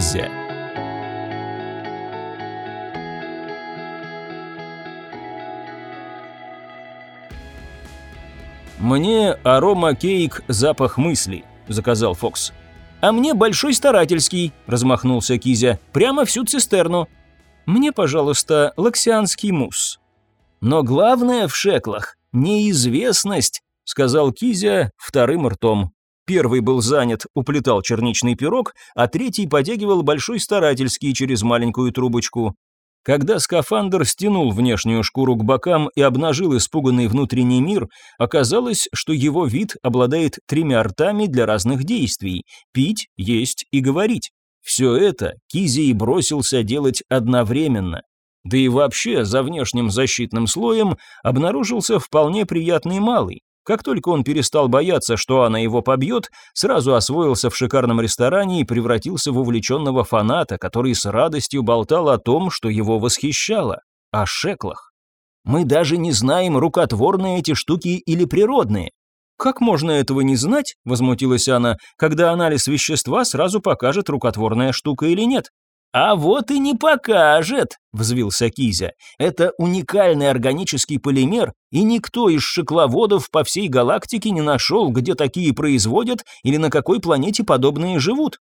Кизя. «Мне арома кейк запах мысли», — заказал Фокс. «А мне большой старательский», — размахнулся Кизя, — «прямо всю цистерну». «Мне, пожалуйста, лаксианский мусс». «Но главное в шеклах — неизвестность», — сказал Кизя вторым ртом. Первый был занят, уплетал черничный пирог, а третий потягивал большой старательский через маленькую трубочку. Когда скафандр стянул внешнюю шкуру к бокам и обнажил испуганный внутренний мир, оказалось, что его вид обладает тремя ртами для разных действий – пить, есть и говорить. Все это Кизей бросился делать одновременно. Да и вообще, за внешним защитным слоем обнаружился вполне приятный малый. Как только он перестал бояться, что она его побьет, сразу освоился в шикарном ресторане и превратился в увлеченного фаната, который с радостью болтал о том, что его восхищало, о шеклах. Мы даже не знаем, рукотворные эти штуки или природные. «Как можно этого не знать?» – возмутилась она, «когда анализ вещества сразу покажет, рукотворная штука или нет». «А вот и не покажет», — взвился Кизя. «Это уникальный органический полимер, и никто из шекловодов по всей галактике не нашел, где такие производят или на какой планете подобные живут».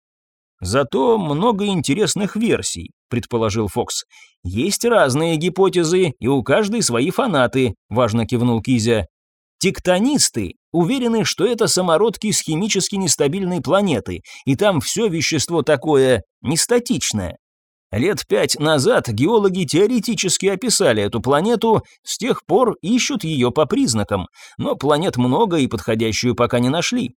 «Зато много интересных версий», — предположил Фокс. «Есть разные гипотезы, и у каждой свои фанаты», — важно кивнул Кизя. Тектонисты уверены, что это самородки с химически нестабильной планеты, и там все вещество такое нестатичное. Лет пять назад геологи теоретически описали эту планету, с тех пор ищут ее по признакам, но планет много и подходящую пока не нашли.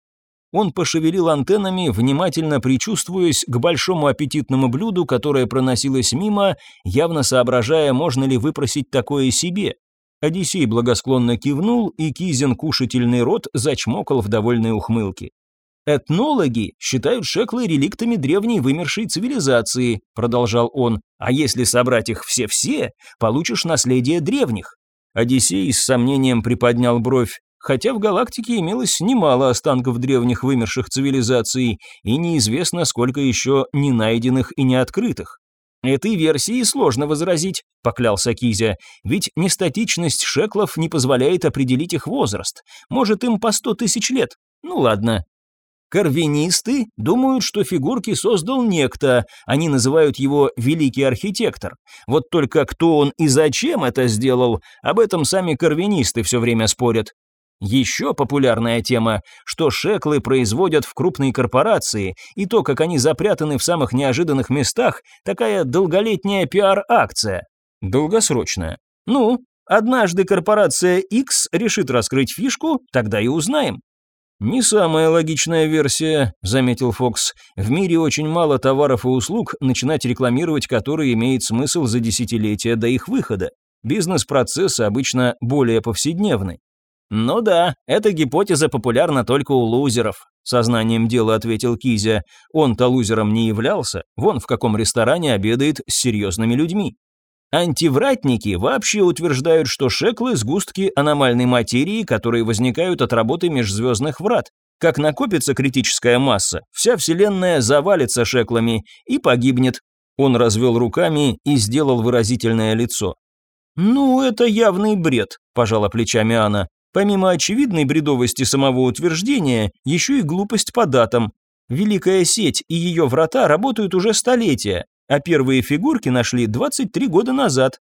Он пошевелил антеннами, внимательно причувствуясь к большому аппетитному блюду, которое проносилось мимо, явно соображая, можно ли выпросить такое себе. Одиссей благосклонно кивнул, и Кизин кушательный рот зачмокал в довольной ухмылке. «Этнологи считают шеклы реликтами древней вымершей цивилизации», продолжал он, «а если собрать их все-все, получишь наследие древних». Одиссей с сомнением приподнял бровь, хотя в галактике имелось немало останков древних вымерших цивилизаций, и неизвестно, сколько еще не найденных и не открытых. «Этой версии сложно возразить», — поклялся Кизя, «ведь нестатичность шеклов не позволяет определить их возраст. Может, им по сто тысяч лет. Ну ладно». Карвинисты думают, что фигурки создал некто, они называют его «великий архитектор». Вот только кто он и зачем это сделал, об этом сами карвинисты все время спорят. Еще популярная тема, что шеклы производят в крупные корпорации, и то, как они запрятаны в самых неожиданных местах, такая долголетняя пиар-акция. Долгосрочная. Ну, однажды корпорация X решит раскрыть фишку, тогда и узнаем. «Не самая логичная версия», — заметил Фокс. «В мире очень мало товаров и услуг, начинать рекламировать которые имеет смысл за десятилетия до их выхода. Бизнес-процессы обычно более повседневны. «Ну да, эта гипотеза популярна только у лузеров», — сознанием дела ответил Кизя. «Он-то лузером не являлся, вон в каком ресторане обедает с серьезными людьми». Антивратники вообще утверждают, что шеклы – сгустки аномальной материи, которые возникают от работы межзвездных врат. Как накопится критическая масса, вся Вселенная завалится шеклами и погибнет. Он развел руками и сделал выразительное лицо. «Ну, это явный бред», – пожала плечами Анна. Помимо очевидной бредовости самого утверждения, еще и глупость по датам. Великая сеть и ее врата работают уже столетия, а первые фигурки нашли 23 года назад.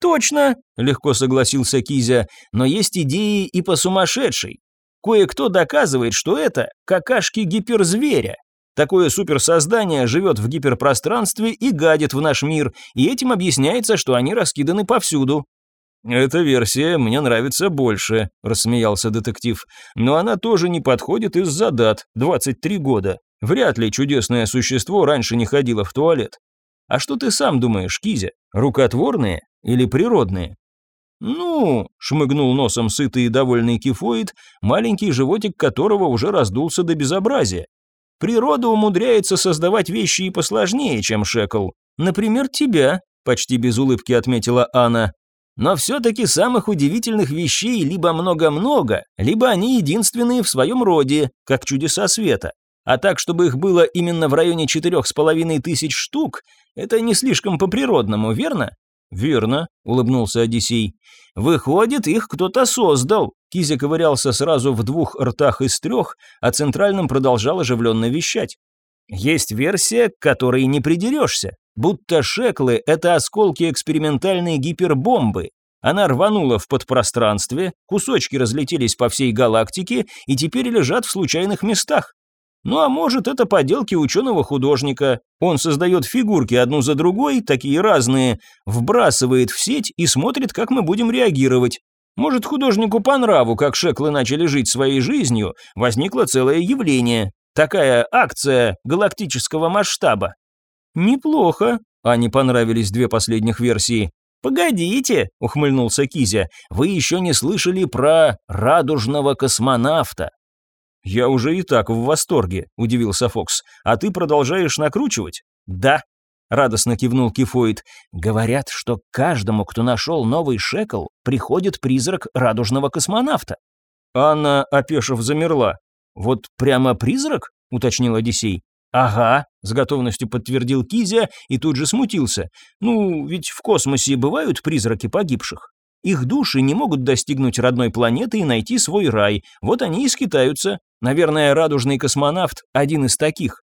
«Точно», – легко согласился Кизя, – «но есть идеи и по сумасшедшей. Кое-кто доказывает, что это какашки гиперзверя. Такое суперсоздание живет в гиперпространстве и гадит в наш мир, и этим объясняется, что они раскиданы повсюду. «Эта версия мне нравится больше», – рассмеялся детектив. «Но она тоже не подходит из-за дат, 23 года. Вряд ли чудесное существо раньше не ходило в туалет. А что ты сам думаешь, Кизя, рукотворные или природные?» «Ну», – шмыгнул носом сытый и довольный кифоид, маленький животик которого уже раздулся до безобразия. «Природа умудряется создавать вещи и посложнее, чем Шекл. Например, тебя», – почти без улыбки отметила Анна. Но все-таки самых удивительных вещей либо много-много, либо они единственные в своем роде, как чудеса света. А так, чтобы их было именно в районе четырех с половиной тысяч штук, это не слишком по-природному, верно? «Верно», — улыбнулся Одиссей. «Выходит, их кто-то создал». Кизя ковырялся сразу в двух ртах из трех, а центральным продолжал оживленно вещать. Есть версия, к которой не придерешься. Будто шеклы — это осколки экспериментальной гипербомбы. Она рванула в подпространстве, кусочки разлетелись по всей галактике и теперь лежат в случайных местах. Ну а может, это поделки ученого-художника. Он создает фигурки одну за другой, такие разные, вбрасывает в сеть и смотрит, как мы будем реагировать. Может, художнику по нраву, как шеклы начали жить своей жизнью, возникло целое явление. Такая акция галактического масштаба. Неплохо. Ане понравились две последних версии. «Погодите», — ухмыльнулся Кизя, — «вы еще не слышали про радужного космонавта. «Я уже и так в восторге», – удивился Фокс. «А ты продолжаешь накручивать?» «Да», – радостно кивнул Кифоид. «Говорят, что каждому, кто нашел новый шекл, приходит призрак радужного космонавта». Анна, опешив, замерла. «Вот прямо призрак?» – уточнил Одиссей. «Ага», – с готовностью подтвердил Кизя и тут же смутился. «Ну, ведь в космосе бывают призраки погибших». Их души не могут достигнуть родной планеты и найти свой рай, вот они и скитаются. Наверное, радужный космонавт – один из таких.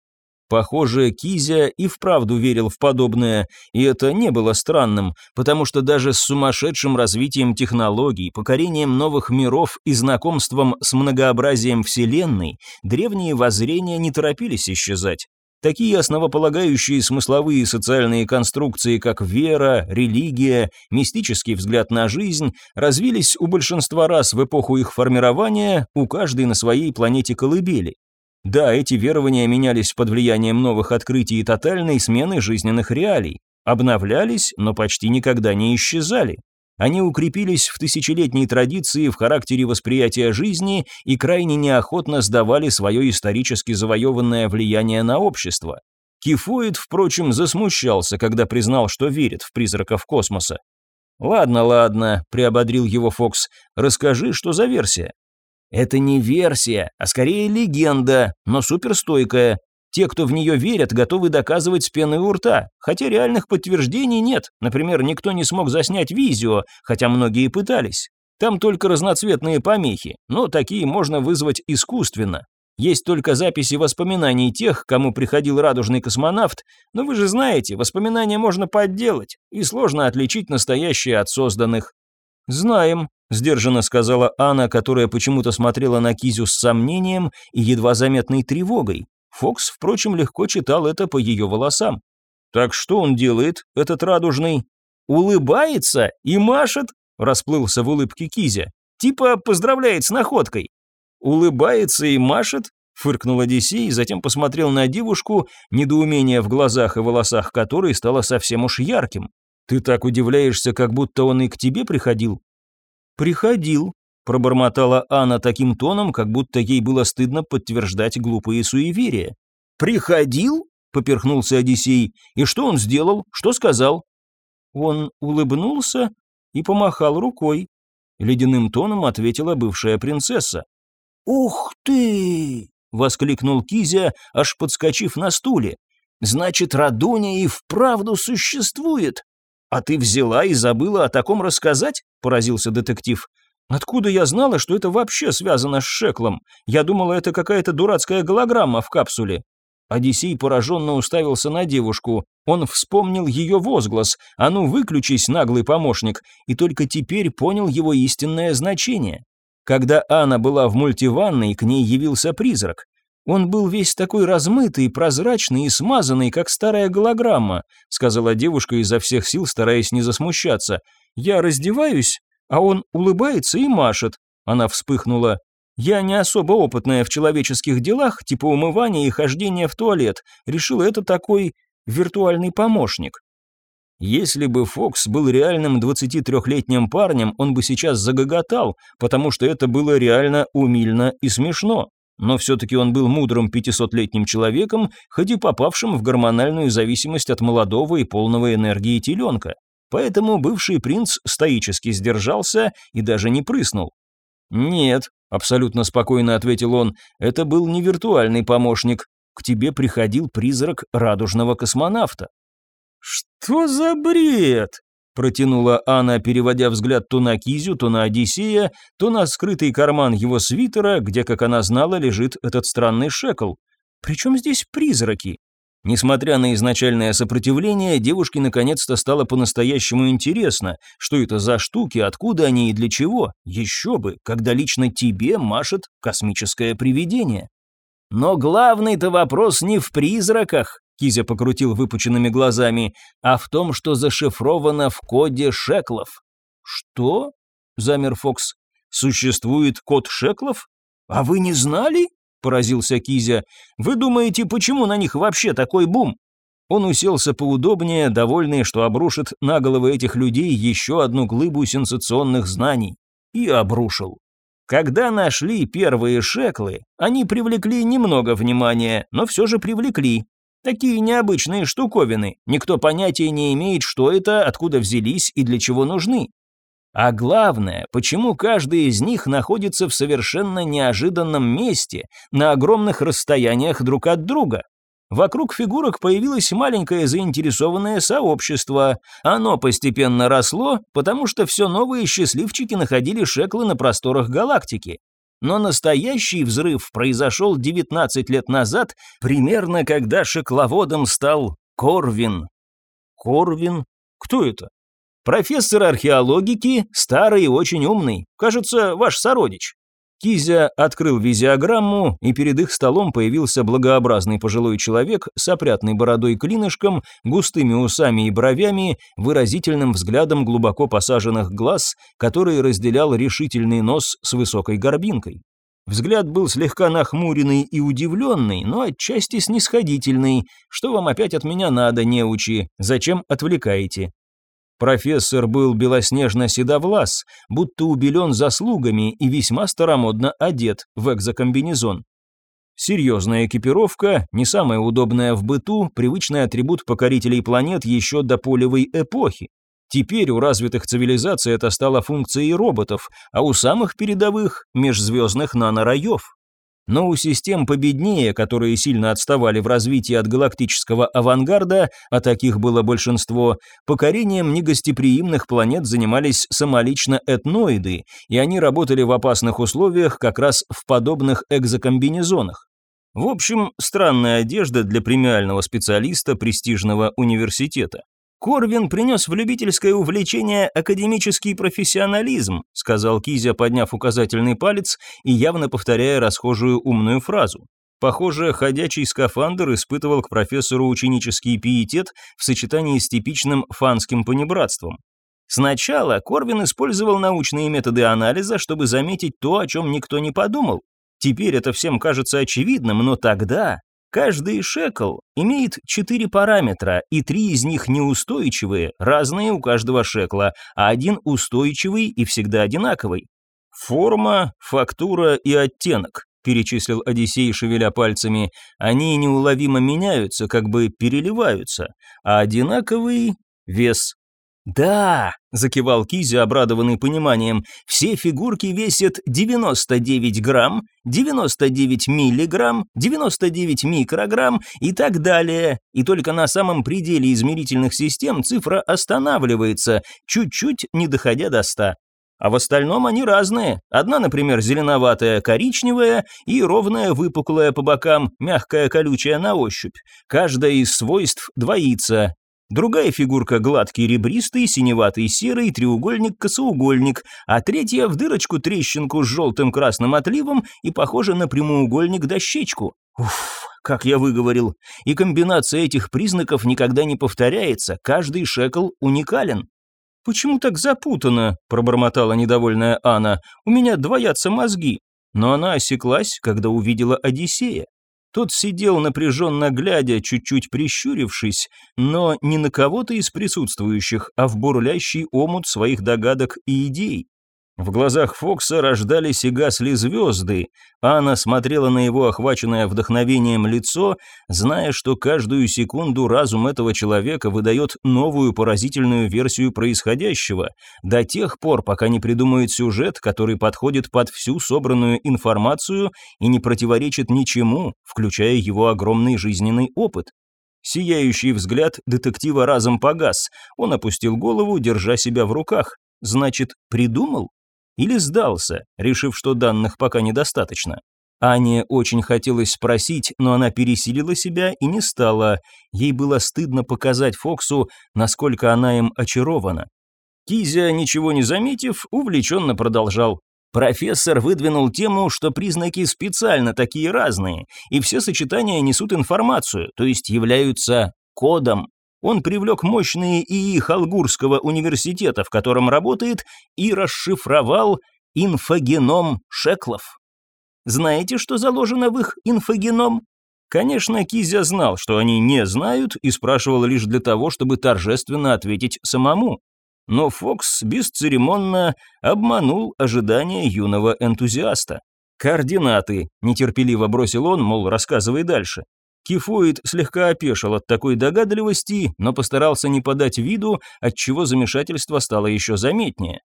Похоже, Кизя и вправду верил в подобное, и это не было странным, потому что даже с сумасшедшим развитием технологий, покорением новых миров и знакомством с многообразием Вселенной, древние воззрения не торопились исчезать. Такие основополагающие смысловые социальные конструкции, как вера, религия, мистический взгляд на жизнь, развились у большинства раз в эпоху их формирования, у каждой на своей планете колыбели. Да, эти верования менялись под влиянием новых открытий и тотальной смены жизненных реалий, обновлялись, но почти никогда не исчезали. Они укрепились в тысячелетней традиции в характере восприятия жизни и крайне неохотно сдавали свое исторически завоеванное влияние на общество. Кифоид, впрочем, засмущался, когда признал, что верит в призраков космоса. «Ладно, ладно», — приободрил его Фокс, — «расскажи, что за версия?» «Это не версия, а скорее легенда, но суперстойкая. Те, кто в нее верят, готовы доказывать с пеной у рта, хотя реальных подтверждений нет. Например, никто не смог заснять видео, хотя многие пытались. Там только разноцветные помехи, но такие можно вызвать искусственно. Есть только записи воспоминаний тех, кому приходил радужный космонавт, но вы же знаете, воспоминания можно подделать, и сложно отличить настоящие от созданных. «Знаем», – сдержанно сказала Анна, которая почему-то смотрела на Кизю с сомнением и едва заметной тревогой. Фокс, впрочем, легко читал это по ее волосам. «Так что он делает, этот радужный?» «Улыбается и машет», – расплылся в улыбке Кизя. «Типа поздравляет с находкой». «Улыбается и машет?» – фыркнул Одиссей, затем посмотрел на девушку, недоумение в глазах и волосах которой стало совсем уж ярким. «Ты так удивляешься, как будто он и к тебе приходил?» «Приходил», пробормотала Анна таким тоном, как будто ей было стыдно подтверждать глупые суеверия. «Приходил?» — поперхнулся Одиссей. «И что он сделал? Что сказал?» Он улыбнулся и помахал рукой. Ледяным тоном ответила бывшая принцесса. «Ух ты!» — воскликнул Кизя, аж подскочив на стуле. «Значит, Радуня и вправду существует!» «А ты взяла и забыла о таком рассказать?» — поразился детектив. Откуда я знала, что это вообще связано с Шеклом? Я думала, это какая-то дурацкая голограмма в капсуле. Одиссей пораженно уставился на девушку. Он вспомнил ее возглас «А ну, выключись, наглый помощник!» и только теперь понял его истинное значение. Когда Анна была в мультиванной, к ней явился призрак. Он был весь такой размытый, прозрачный и смазанный, как старая голограмма, сказала девушка изо всех сил, стараясь не засмущаться. Я раздеваюсь, а он улыбается и машет. Она вспыхнула. Я не особо опытная в человеческих делах, типа умывания и хождения в туалет. Решила, это такой виртуальный помощник. Если бы Фокс был реальным 23-летним парнем, он бы сейчас загоготал, потому что это было реально умильно и смешно. Но все-таки он был мудрым 500-летним человеком, хоть и попавшим в гормональную зависимость от молодого и полного энергии теленка. Поэтому бывший принц стоически сдержался и даже не прыснул. «Нет», — абсолютно спокойно ответил он, — «это был не виртуальный помощник. К тебе приходил призрак радужного космонавта». «Что за бред?» — протянула Анна, переводя взгляд то на Кизю, то на Одиссея, то на скрытый карман его свитера, где, как она знала, лежит этот странный шекл. «Причем здесь призраки?» Несмотря на изначальное сопротивление, девушке наконец-то стало по-настоящему интересно, что это за штуки, откуда они и для чего. Еще бы, когда лично тебе машет космическое привидение. Но главный-то вопрос не в призраках, Кизя покрутил выпученными глазами, а в том, что зашифровано в коде шеклов. Что? Замер Фокс. Существует код шеклов? А вы не знали? – поразился Кизя. «Вы думаете, почему на них вообще такой бум?» Он уселся поудобнее, довольный, что обрушит на головы этих людей еще одну глыбу сенсационных знаний. И обрушил. Когда нашли первые шеклы, они привлекли немного внимания, но все же привлекли. Такие необычные штуковины, никто понятия не имеет, что это, откуда взялись и для чего нужны. А главное, почему каждый из них находится в совершенно неожиданном месте, на огромных расстояниях друг от друга. Вокруг фигурок появилось маленькое заинтересованное сообщество. Оно постепенно росло, потому что все новые счастливчики находили шеклы на просторах галактики. Но настоящий взрыв произошел 19 лет назад, примерно когда шекловодом стал Корвин. Корвин? Кто это? Профессор археологики, старый и очень умный. Кажется, ваш сородич». Кизя открыл визиограмму, и перед их столом появился благообразный пожилой человек с опрятной бородой-клинышком, густыми усами и бровями, выразительным взглядом глубоко посаженных глаз, который разделял решительный нос с высокой горбинкой. Взгляд был слегка нахмуренный и удивленный, но отчасти снисходительный. «Что вам опять от меня надо, неучи? Зачем отвлекаете?» Профессор был белоснежно-седовлас, будто убелен заслугами и весьма старомодно одет в экзокомбинезон. Серьезная экипировка, не самая удобная в быту, привычный атрибут покорителей планет еще до полевой эпохи. Теперь у развитых цивилизаций это стало функцией роботов, а у самых передовых – межзвездных нанораев. Но у систем победнее, которые сильно отставали в развитии от галактического авангарда, а таких было большинство, покорением негостеприимных планет занимались самолично этноиды, и они работали в опасных условиях как раз в подобных экзокомбинезонах. В общем, странная одежда для премиального специалиста престижного университета. «Корвин принес в любительское увлечение академический профессионализм», сказал Кизя, подняв указательный палец и явно повторяя расхожую умную фразу. Похоже, ходячий скафандр испытывал к профессору ученический пиетет в сочетании с типичным фанским понебратством. Сначала Корвин использовал научные методы анализа, чтобы заметить то, о чем никто не подумал. Теперь это всем кажется очевидным, но тогда Каждый шекл имеет четыре параметра, и три из них неустойчивые, разные у каждого шекла, а один устойчивый и всегда одинаковый. Форма, фактура и оттенок, перечислил Одиссей, шевеля пальцами, они неуловимо меняются, как бы переливаются, а одинаковый – вес. «Да!» – закивал Кизя, обрадованный пониманием. «Все фигурки весят 99 грамм, 99 миллиграмм, 99 микрограмм и так далее. И только на самом пределе измерительных систем цифра останавливается, чуть-чуть не доходя до 100. А в остальном они разные. Одна, например, зеленоватая, коричневая и ровная, выпуклая по бокам, мягкая, колючая на ощупь. Каждая из свойств двоится, Другая фигурка гладкий ребристый, синеватый серый, треугольник-косоугольник, а третья в дырочку-трещинку с желтым красным отливом и похожа на прямоугольник-дощечку. Уф, как я выговорил. И комбинация этих признаков никогда не повторяется, каждый шекл уникален. «Почему так запутано?» – пробормотала недовольная Анна. «У меня двоятся мозги». Но она осеклась, когда увидела Одиссея. Тот сидел напряженно глядя, чуть-чуть прищурившись, но не на кого-то из присутствующих, а в бурлящий омут своих догадок и идей. В глазах Фокса рождались и гасли звезды. Анна смотрела на его охваченное вдохновением лицо, зная, что каждую секунду разум этого человека выдает новую поразительную версию происходящего, до тех пор, пока не придумает сюжет, который подходит под всю собранную информацию и не противоречит ничему, включая его огромный жизненный опыт. Сияющий взгляд детектива разом погас. Он опустил голову, держа себя в руках. Значит, придумал? Или сдался, решив, что данных пока недостаточно. Ане очень хотелось спросить, но она пересилила себя и не стала. Ей было стыдно показать Фоксу, насколько она им очарована. Кизя, ничего не заметив, увлеченно продолжал. Профессор выдвинул тему, что признаки специально такие разные, и все сочетания несут информацию, то есть являются кодом. Он привлек мощные ИИ Халгурского университета, в котором работает, и расшифровал инфогеном Шеклов. Знаете, что заложено в их инфогеном? Конечно, Кизя знал, что они не знают, и спрашивал лишь для того, чтобы торжественно ответить самому. Но Фокс бесцеремонно обманул ожидания юного энтузиаста. «Координаты», – нетерпеливо бросил он, мол, рассказывай дальше. Кифоид слегка опешил от такой догадливости, но постарался не подать виду, отчего замешательство стало еще заметнее.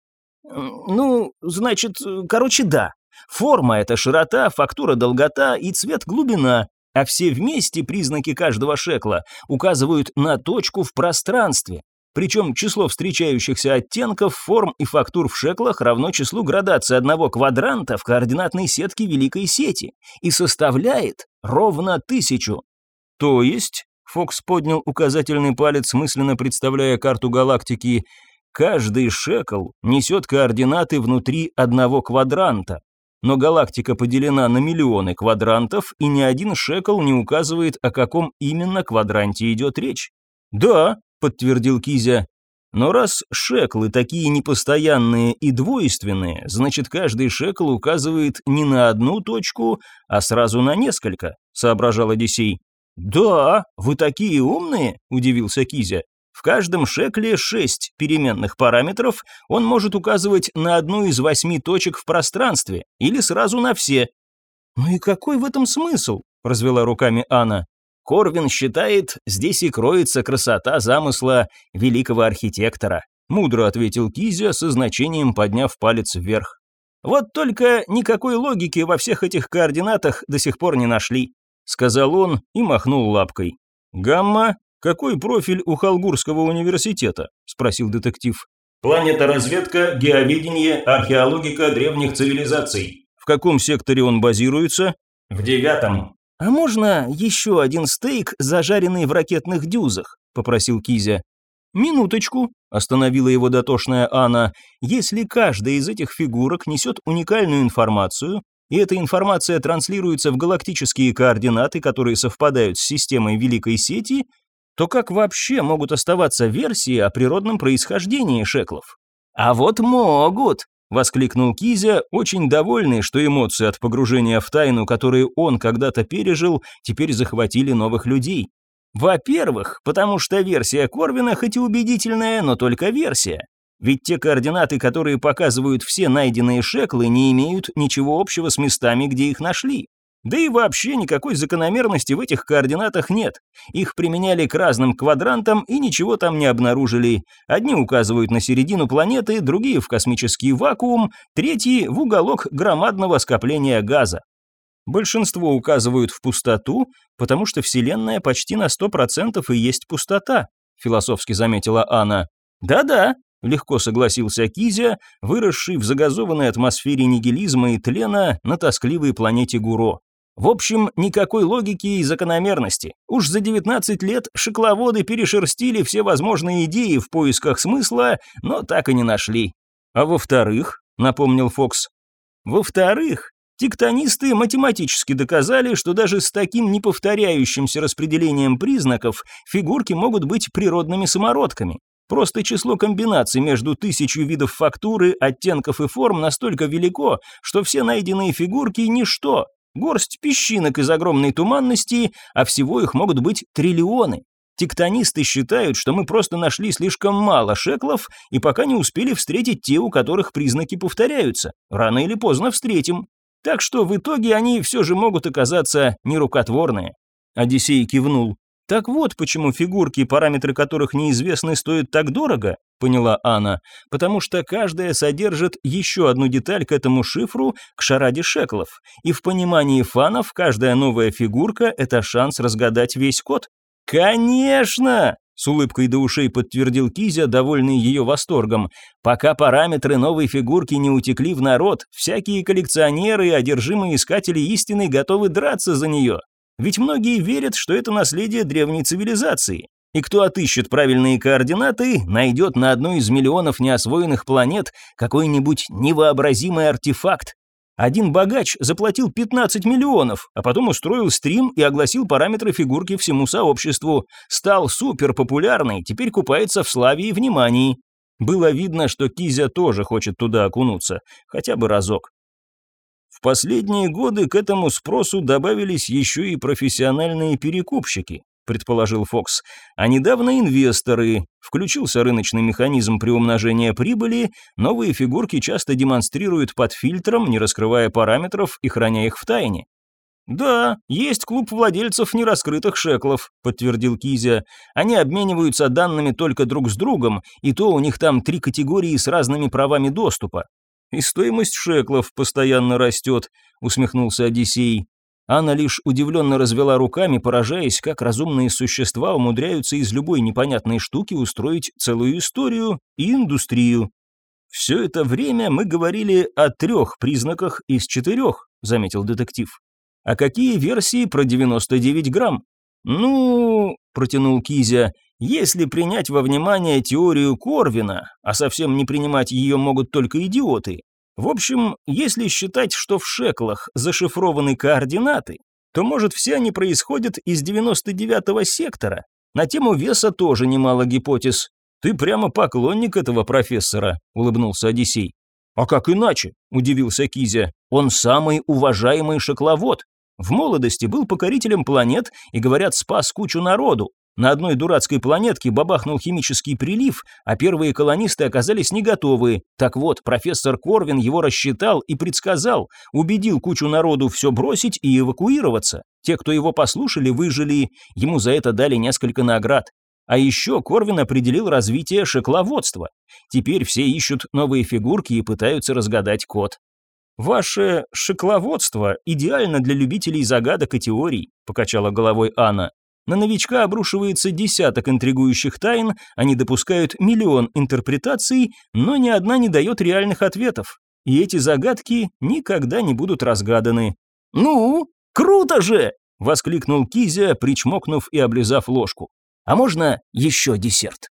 «Ну, значит, короче, да. Форма – это широта, фактура – долгота и цвет – глубина, а все вместе признаки каждого шекла указывают на точку в пространстве. Причем число встречающихся оттенков, форм и фактур в шеклах равно числу градации одного квадранта в координатной сетке Великой Сети и составляет ровно тысячу. То есть, Фокс поднял указательный палец, мысленно представляя карту галактики, каждый шекл несет координаты внутри одного квадранта. Но галактика поделена на миллионы квадрантов, и ни один шекл не указывает, о каком именно квадранте идет речь. «Да», — подтвердил Кизя, но раз шеклы такие непостоянные и двойственные, значит каждый шекл указывает не на одну точку, а сразу на несколько, соображал Одиссей. «Да, вы такие умные», – удивился Кизя. В каждом шекле шесть переменных параметров, он может указывать на одну из восьми точек в пространстве или сразу на все. «Ну и какой в этом смысл?» – развела руками Анна. Корвин считает, здесь и кроется красота замысла великого архитектора, мудро ответил Кизя со значением подняв палец вверх. Вот только никакой логики во всех этих координатах до сих пор не нашли сказал он и махнул лапкой. «Гамма, какой профиль у Халгурского университета?» – спросил детектив. «Планета разведка, геоведение, археологика древних цивилизаций». «В каком секторе он базируется?» «В девятом». «А можно еще один стейк, зажаренный в ракетных дюзах?» – попросил Кизя. «Минуточку», – остановила его дотошная Анна. «Если каждая из этих фигурок несет уникальную информацию, и эта информация транслируется в галактические координаты, которые совпадают с системой Великой Сети, то как вообще могут оставаться версии о природном происхождении шеклов? «А вот могут!» – воскликнул Кизя, очень довольный, что эмоции от погружения в тайну, которые он когда-то пережил, теперь захватили новых людей. Во-первых, потому что версия Корвина хоть и убедительная, но только версия. Ведь те координаты, которые показывают все найденные шеклы, не имеют ничего общего с местами, где их нашли. Да и вообще никакой закономерности в этих координатах нет. Их применяли к разным квадрантам и ничего там не обнаружили. Одни указывают на середину планеты, другие в космический вакуум, третьи в уголок громадного скопления газа. Большинство указывают в пустоту, потому что Вселенная почти на 100% и есть пустота, философски заметила Анна. Да-да, Легко согласился Кизя, выросший в загазованной атмосфере нигилизма и тлена на тоскливой планете Гуро. В общем, никакой логики и закономерности. Уж за 19 лет шекловоды перешерстили все возможные идеи в поисках смысла, но так и не нашли. А во-вторых, напомнил Фокс, во-вторых, тектонисты математически доказали, что даже с таким неповторяющимся распределением признаков фигурки могут быть природными самородками. Просто число комбинаций между тысячу видов фактуры, оттенков и форм настолько велико, что все найденные фигурки – ничто. Горсть песчинок из огромной туманности, а всего их могут быть триллионы. Тектонисты считают, что мы просто нашли слишком мало шеклов и пока не успели встретить те, у которых признаки повторяются. Рано или поздно встретим. Так что в итоге они все же могут оказаться нерукотворные. Одиссей кивнул. «Так вот, почему фигурки, параметры которых неизвестны, стоят так дорого», — поняла Анна, «потому что каждая содержит еще одну деталь к этому шифру, к шараде шеклов, и в понимании фанов каждая новая фигурка — это шанс разгадать весь код». «Конечно!» — с улыбкой до ушей подтвердил Кизя, довольный ее восторгом. «Пока параметры новой фигурки не утекли в народ, всякие коллекционеры и одержимые искатели истины готовы драться за нее. Ведь многие верят, что это наследие древней цивилизации. И кто отыщет правильные координаты, найдет на одной из миллионов неосвоенных планет какой-нибудь невообразимый артефакт. Один богач заплатил 15 миллионов, а потом устроил стрим и огласил параметры фигурки всему сообществу. Стал супер популярный, теперь купается в славе и внимании. Было видно, что Кизя тоже хочет туда окунуться, хотя бы разок. В последние годы к этому спросу добавились еще и профессиональные перекупщики, предположил Фокс, а недавно инвесторы. Включился рыночный механизм приумножения прибыли, новые фигурки часто демонстрируют под фильтром, не раскрывая параметров и храня их в тайне. «Да, есть клуб владельцев нераскрытых шеклов», — подтвердил Кизя. «Они обмениваются данными только друг с другом, и то у них там три категории с разными правами доступа. «И стоимость шеклов постоянно растет», — усмехнулся Одиссей. Анна лишь удивленно развела руками, поражаясь, как разумные существа умудряются из любой непонятной штуки устроить целую историю и индустрию. «Все это время мы говорили о трех признаках из четырех», — заметил детектив. «А какие версии про 99 грамм?» «Ну...» — протянул Кизя. Если принять во внимание теорию Корвина, а совсем не принимать ее могут только идиоты, в общем, если считать, что в шеклах зашифрованы координаты, то, может, все они происходят из 99-го сектора. На тему веса тоже немало гипотез. «Ты прямо поклонник этого профессора», — улыбнулся Одиссей. «А как иначе?» – удивился Кизя. «Он самый уважаемый шекловод. В молодости был покорителем планет и, говорят, спас кучу народу. На одной дурацкой планетке бабахнул химический прилив, а первые колонисты оказались не готовы. Так вот, профессор Корвин его рассчитал и предсказал, убедил кучу народу все бросить и эвакуироваться. Те, кто его послушали, выжили, ему за это дали несколько наград. А еще Корвин определил развитие шекловодства. Теперь все ищут новые фигурки и пытаются разгадать код. «Ваше шекловодство идеально для любителей загадок и теорий», – покачала головой Анна. На новичка обрушивается десяток интригующих тайн, они допускают миллион интерпретаций, но ни одна не дает реальных ответов. И эти загадки никогда не будут разгаданы. «Ну, круто же!» – воскликнул Кизя, причмокнув и облизав ложку. «А можно еще десерт?»